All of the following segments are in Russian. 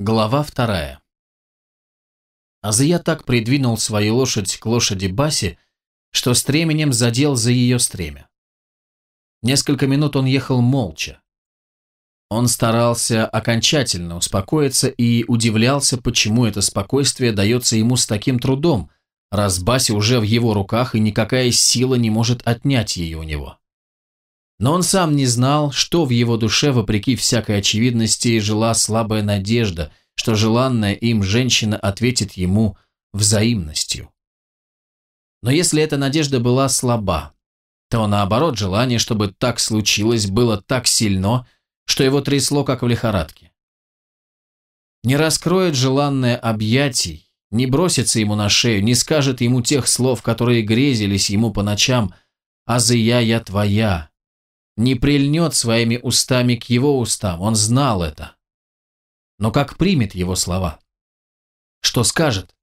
Глава вторая. Азия так придвинул свою лошадь к лошади Баси, что стременем задел за ее стремя. Несколько минут он ехал молча. Он старался окончательно успокоиться и удивлялся, почему это спокойствие дается ему с таким трудом, раз Баси уже в его руках и никакая сила не может отнять ее у него. Но он сам не знал, что в его душе, вопреки всякой очевидности, жила слабая надежда, что желанная им женщина ответит ему взаимностью. Но если эта надежда была слаба, то наоборот желание, чтобы так случилось, было так сильно, что его трясло, как в лихорадке. Не раскроет желанное объятий, не бросится ему на шею, не скажет ему тех слов, которые грезились ему по ночам «Азия, я твоя», не прильнет своими устами к его устам, он знал это. Но как примет его слова? Что скажет?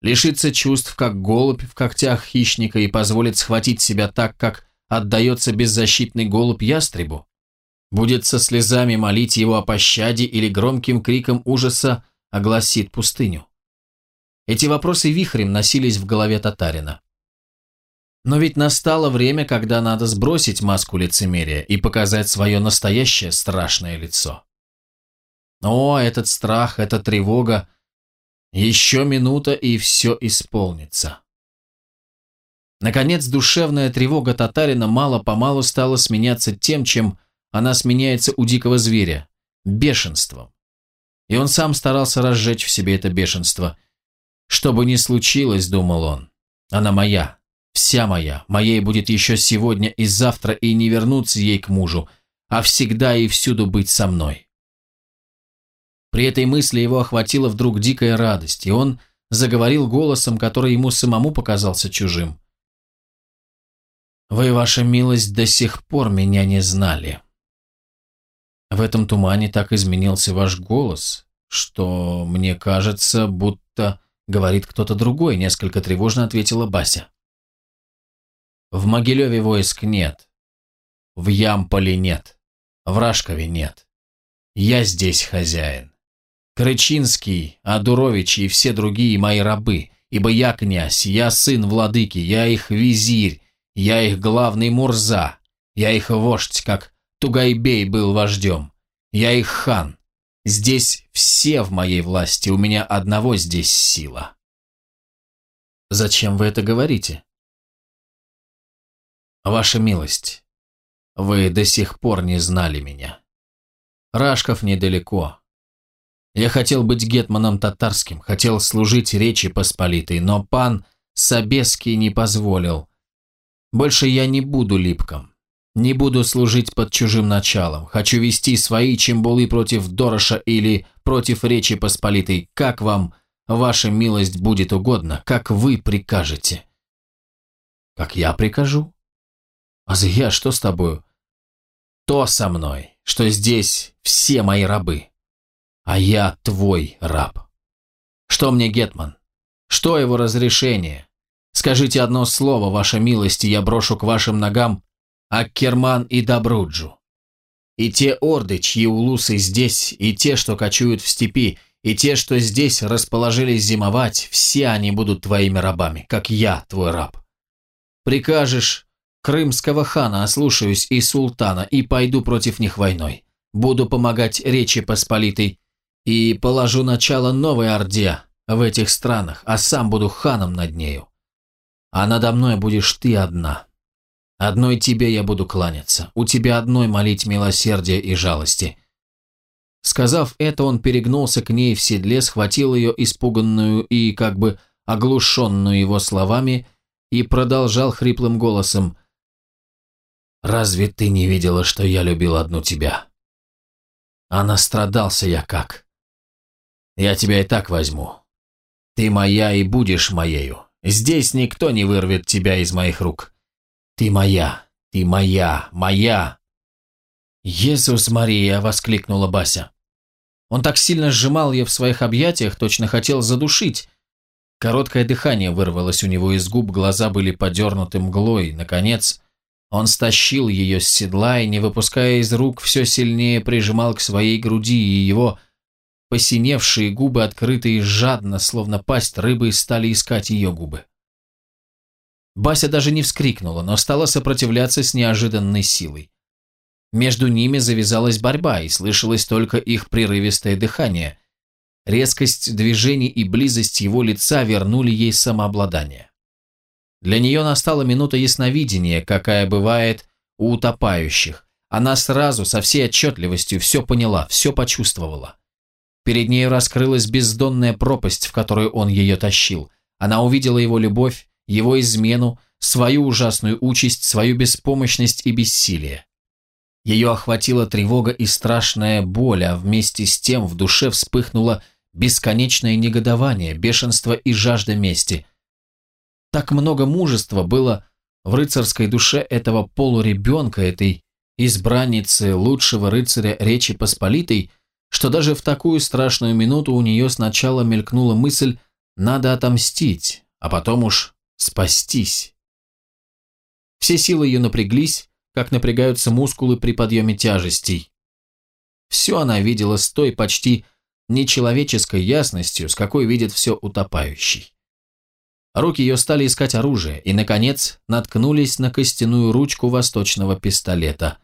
Лишится чувств, как голубь в когтях хищника, и позволит схватить себя так, как отдается беззащитный голубь ястребу? Будет со слезами молить его о пощаде или громким криком ужаса огласит пустыню? Эти вопросы вихрем носились в голове татарина. Но ведь настало время, когда надо сбросить маску лицемерия и показать свое настоящее страшное лицо. О, этот страх, эта тревога. Еще минута, и все исполнится. Наконец, душевная тревога татарина мало-помалу стала сменяться тем, чем она сменяется у дикого зверя – бешенством. И он сам старался разжечь в себе это бешенство. Что бы ни случилось, думал он, она моя, вся моя, моей будет еще сегодня и завтра, и не вернуться ей к мужу, а всегда и всюду быть со мной. При этой мысли его охватила вдруг дикая радость, и он заговорил голосом, который ему самому показался чужим. «Вы, ваша милость, до сих пор меня не знали. В этом тумане так изменился ваш голос, что мне кажется, будто говорит кто-то другой», несколько тревожно ответила Бася. В Могилеве войск нет. В Ямполе нет. В Рашкове нет. Я здесь хозяин. Крычинский, Адурович и все другие мои рабы, ибо я князь, я сын владыки, я их визирь, я их главный Мурза, я их вождь, как Тугайбей был вождем, я их хан. Здесь все в моей власти, у меня одного здесь сила. Зачем вы это говорите? Ваша милость, вы до сих пор не знали меня. Рашков недалеко. Я хотел быть гетманом татарским, хотел служить Речи Посполитой, но пан Собеский не позволил. Больше я не буду липком. Не буду служить под чужим началом. Хочу вести свои чембулы против Дороша или против Речи Посполитой. Как вам, ваша милость, будет угодно, как вы прикажете. Как я прикажу? «Азия, что с тобою?» «То со мной, что здесь все мои рабы, а я твой раб. Что мне Гетман? Что его разрешение? Скажите одно слово, ваша милость, и я брошу к вашим ногам Аккерман и Добруджу. И те орды, чьи улусы здесь, и те, что кочуют в степи, и те, что здесь расположились зимовать, все они будут твоими рабами, как я, твой раб. Прикажешь, крымского хана ослушаюсь и султана и пойду против них войной. Буду помогать Речи Посполитой и положу начало новой Орде в этих странах, а сам буду ханом над нею. А надо мной будешь ты одна. Одной тебе я буду кланяться, у тебя одной молить милосердия и жалости». Сказав это, он перегнулся к ней в седле, схватил ее испуганную и как бы оглушенную его словами и продолжал хриплым голосом – Разве ты не видела, что я любил одну тебя? А настрадался я как? Я тебя и так возьму. Ты моя и будешь моею. Здесь никто не вырвет тебя из моих рук. Ты моя, ты моя, моя. «Иисус Мария!» — воскликнула Бася. Он так сильно сжимал ее в своих объятиях, точно хотел задушить. Короткое дыхание вырвалось у него из губ, глаза были подернуты мглой. Наконец, он стащил ее с седла и, не выпуская из рук, все сильнее прижимал к своей груди, и его посиневшие губы, открытые жадно, словно пасть рыбы, стали искать ее губы. Бася даже не вскрикнула, но стала сопротивляться с неожиданной силой. Между ними завязалась борьба, и слышалось только их прерывистое дыхание. Резкость движений и близость его лица вернули ей самообладание. Для нее настала минута ясновидения, какая бывает у утопающих. Она сразу, со всей отчетливостью, все поняла, все почувствовала. Перед ней раскрылась бездонная пропасть, в которую он ее тащил. Она увидела его любовь, его измену, свою ужасную участь, свою беспомощность и бессилие. Ее охватила тревога и страшная боль, а вместе с тем в душе вспыхнуло бесконечное негодование, бешенство и жажда мести. Так много мужества было в рыцарской душе этого полуребенка, этой избранницы лучшего рыцаря Речи Посполитой, что даже в такую страшную минуту у нее сначала мелькнула мысль «надо отомстить», а потом уж «спастись». Все силы ее напряглись, как напрягаются мускулы при подъеме тяжестей. Все она видела с той почти нечеловеческой ясностью, с какой видит все утопающий. Руки ее стали искать оружие и, наконец, наткнулись на костяную ручку восточного пистолета.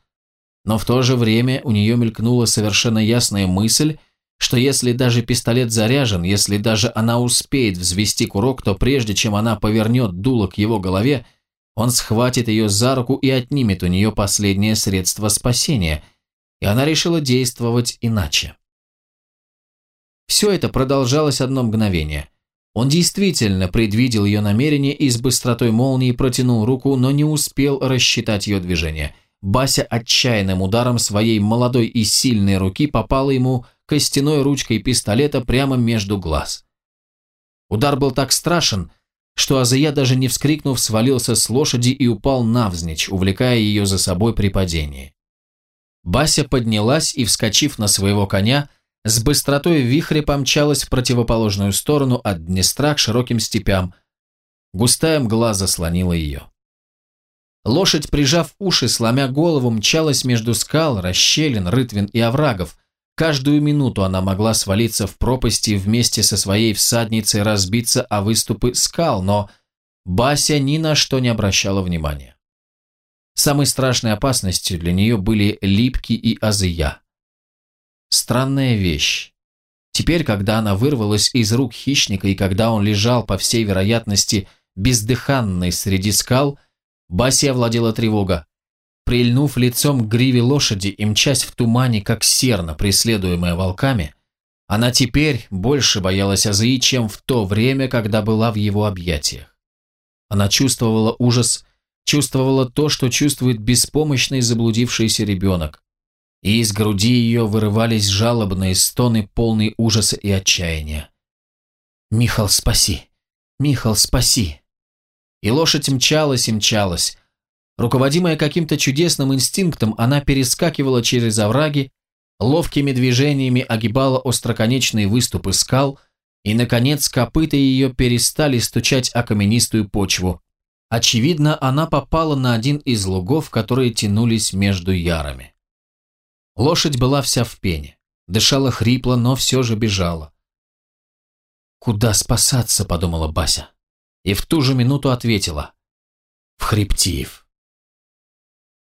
Но в то же время у нее мелькнула совершенно ясная мысль, что если даже пистолет заряжен, если даже она успеет взвести курок, то прежде чем она повернет дуло к его голове, он схватит ее за руку и отнимет у нее последнее средство спасения, и она решила действовать иначе. Все это продолжалось одно мгновение. Он действительно предвидел ее намерение и с быстротой молнии протянул руку, но не успел рассчитать ее движение. Бася отчаянным ударом своей молодой и сильной руки попала ему костяной ручкой пистолета прямо между глаз. Удар был так страшен, что Азия, даже не вскрикнув, свалился с лошади и упал навзничь, увлекая ее за собой при падении. Бася поднялась и, вскочив на своего коня, с быстротой вихря помчалась в противоположную сторону от Днестра к широким степям. Густая мгла заслонила ее. Лошадь, прижав уши, сломя голову, мчалась между скал, расщелин, рытвин и оврагов, Каждую минуту она могла свалиться в пропасти вместе со своей всадницей разбиться о выступы скал, но Бася ни на что не обращала внимания. Самой страшной опасностью для нее были липки и азыя. Странная вещь. Теперь, когда она вырвалась из рук хищника и когда он лежал, по всей вероятности, бездыханный среди скал, Басе овладела тревога. Прильнув лицом к гриве лошади и мчась в тумане, как серна, преследуемая волками, она теперь больше боялась Азии, чем в то время, когда была в его объятиях. Она чувствовала ужас, чувствовала то, что чувствует беспомощный заблудившийся ребенок, и из груди ее вырывались жалобные стоны, полные ужаса и отчаяния. «Михал, спаси! Михал, спаси!» И лошадь мчалась и мчалась, Руководимая каким-то чудесным инстинктом, она перескакивала через овраги, ловкими движениями огибала остроконечные выступы скал, и, наконец, копыта ее перестали стучать о каменистую почву. Очевидно, она попала на один из лугов, которые тянулись между ярами. Лошадь была вся в пене, дышала хрипло, но все же бежала. «Куда спасаться?» – подумала Бася. И в ту же минуту ответила. «В Хребтиев».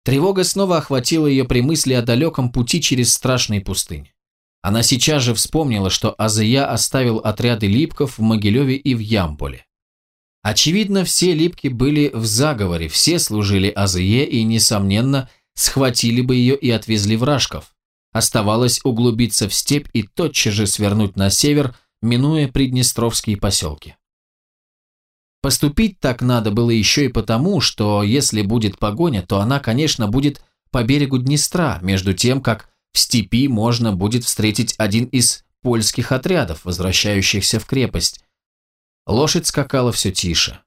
Тревога снова охватила ее при мысли о далеком пути через страшные пустыни. Она сейчас же вспомнила, что Азия оставил отряды липков в Могилеве и в Ямполе. Очевидно, все липки были в заговоре, все служили Азие и, несомненно, схватили бы ее и отвезли в Рашков. Оставалось углубиться в степь и тотчас же свернуть на север, минуя приднестровские поселки. Поступить так надо было еще и потому, что если будет погоня, то она, конечно, будет по берегу Днестра, между тем, как в степи можно будет встретить один из польских отрядов, возвращающихся в крепость. Лошадь скакала все тише.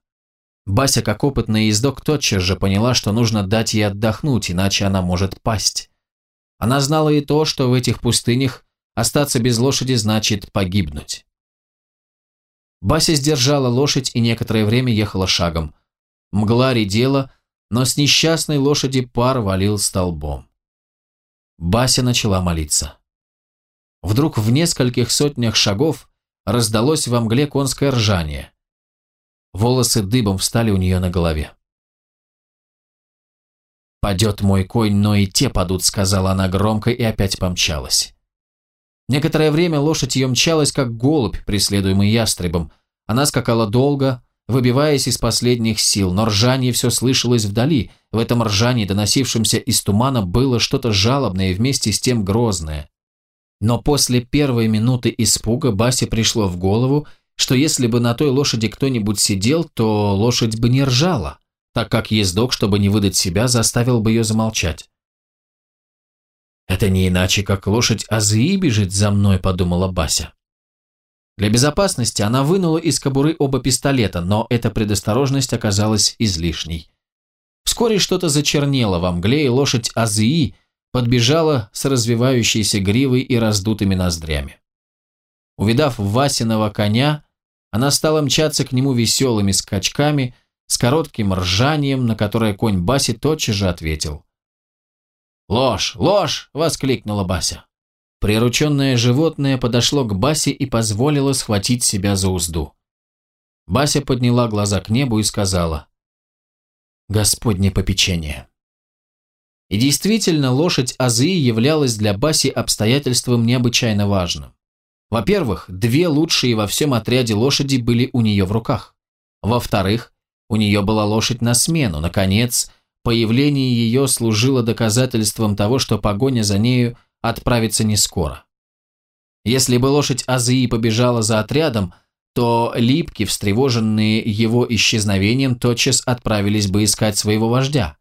Бася, как опытный ездок, тотчас же поняла, что нужно дать ей отдохнуть, иначе она может пасть. Она знала и то, что в этих пустынях остаться без лошади значит погибнуть. Бася сдержала лошадь и некоторое время ехала шагом. Мгла редела, но с несчастной лошади пар валил столбом. Бася начала молиться. Вдруг в нескольких сотнях шагов раздалось во мгле конское ржание. Волосы дыбом встали у нее на голове. «Падет мой конь, но и те падут», — сказала она громко и опять помчалась. Некоторое время лошадь ее мчалась, как голубь, преследуемый ястребом. Она скакала долго, выбиваясь из последних сил, но ржание все слышалось вдали. В этом ржании, доносившемся из тумана, было что-то жалобное и вместе с тем грозное. Но после первой минуты испуга Басе пришло в голову, что если бы на той лошади кто-нибудь сидел, то лошадь бы не ржала, так как ездок, чтобы не выдать себя, заставил бы ее замолчать. «Это не иначе, как лошадь Азии бежит за мной», — подумала Бася. Для безопасности она вынула из кобуры оба пистолета, но эта предосторожность оказалась излишней. Вскоре что-то зачернело во мгле, и лошадь Азии подбежала с развивающейся гривой и раздутыми ноздрями. Увидав Васиного коня, она стала мчаться к нему веселыми скачками, с коротким ржанием, на которое конь Баси тотчас же ответил. «Ложь! Ложь!» – воскликнула Бася. Прирученное животное подошло к Басе и позволило схватить себя за узду. Бася подняла глаза к небу и сказала «Господне попечение». И действительно, лошадь Азии являлась для Баси обстоятельством необычайно важным. Во-первых, две лучшие во всем отряде лошади были у нее в руках. Во-вторых, у нее была лошадь на смену. Наконец, появление ее служило доказательством того, что погоня за нею отправится не скоро. Если бы лошадь Азии побежала за отрядом, то липки, встревоженные его исчезновением, тотчас отправились бы искать своего вождя.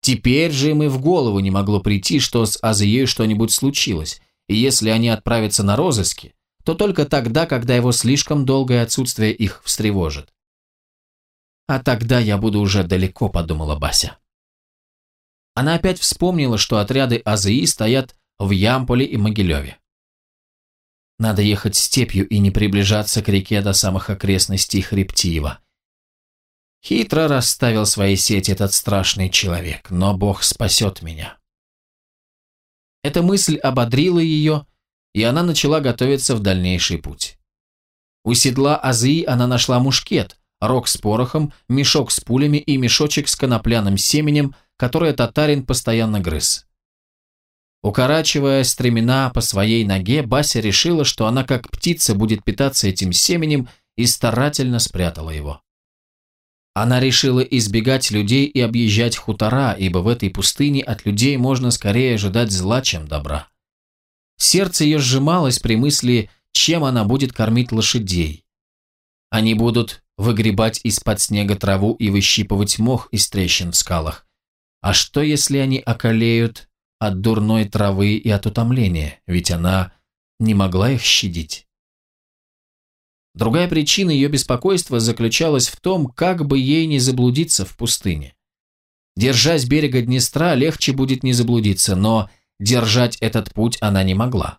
Теперь же им и в голову не могло прийти, что с Азией что-нибудь случилось, и если они отправятся на розыски, то только тогда, когда его слишком долгое отсутствие их встревожит. «А тогда я буду уже далеко», — подумала Бася. Она опять вспомнила, что отряды Азии стоят в Ямполе и Могилеве. Надо ехать степью и не приближаться к реке до самых окрестностей Хребтиева. Хитро расставил свои сети этот страшный человек, но Бог спасет меня. Эта мысль ободрила ее, и она начала готовиться в дальнейший путь. У седла Азии она нашла мушкет, рог с порохом, мешок с пулями и мешочек с конопляным семенем, которое татарин постоянно грыз. Укорачивая стремена по своей ноге, Бася решила, что она как птица будет питаться этим семенем и старательно спрятала его. Она решила избегать людей и объезжать хутора, ибо в этой пустыне от людей можно скорее ожидать зла, чем добра. Сердце ее сжималось при мысли, чем она будет кормить лошадей. Они будут выгребать из-под снега траву и выщипывать мох из трещин в скалах. А что, если они околеют от дурной травы и от утомления, ведь она не могла их щадить? Другая причина ее беспокойства заключалась в том, как бы ей не заблудиться в пустыне. Держась берега Днестра, легче будет не заблудиться, но держать этот путь она не могла.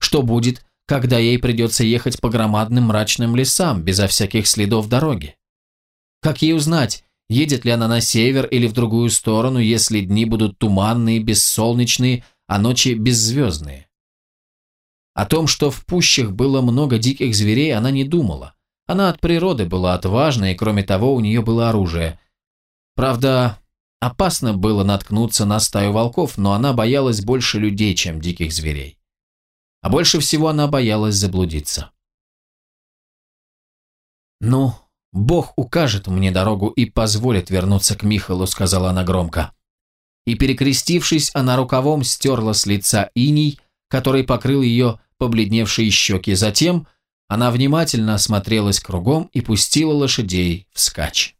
Что будет, когда ей придется ехать по громадным мрачным лесам, безо всяких следов дороги? Как ей узнать, едет ли она на север или в другую сторону, если дни будут туманные, бессолнечные, а ночи беззвездные? О том, что в пущах было много диких зверей, она не думала. Она от природы была отважна, и кроме того, у нее было оружие. Правда, опасно было наткнуться на стаю волков, но она боялась больше людей, чем диких зверей. А больше всего она боялась заблудиться. «Ну, Бог укажет мне дорогу и позволит вернуться к Михалу», — сказала она громко. И, перекрестившись, она рукавом стерла с лица иней, который покрыл ее побледневшие щеки. Затем она внимательно осмотрелась кругом и пустила лошадей вскачь.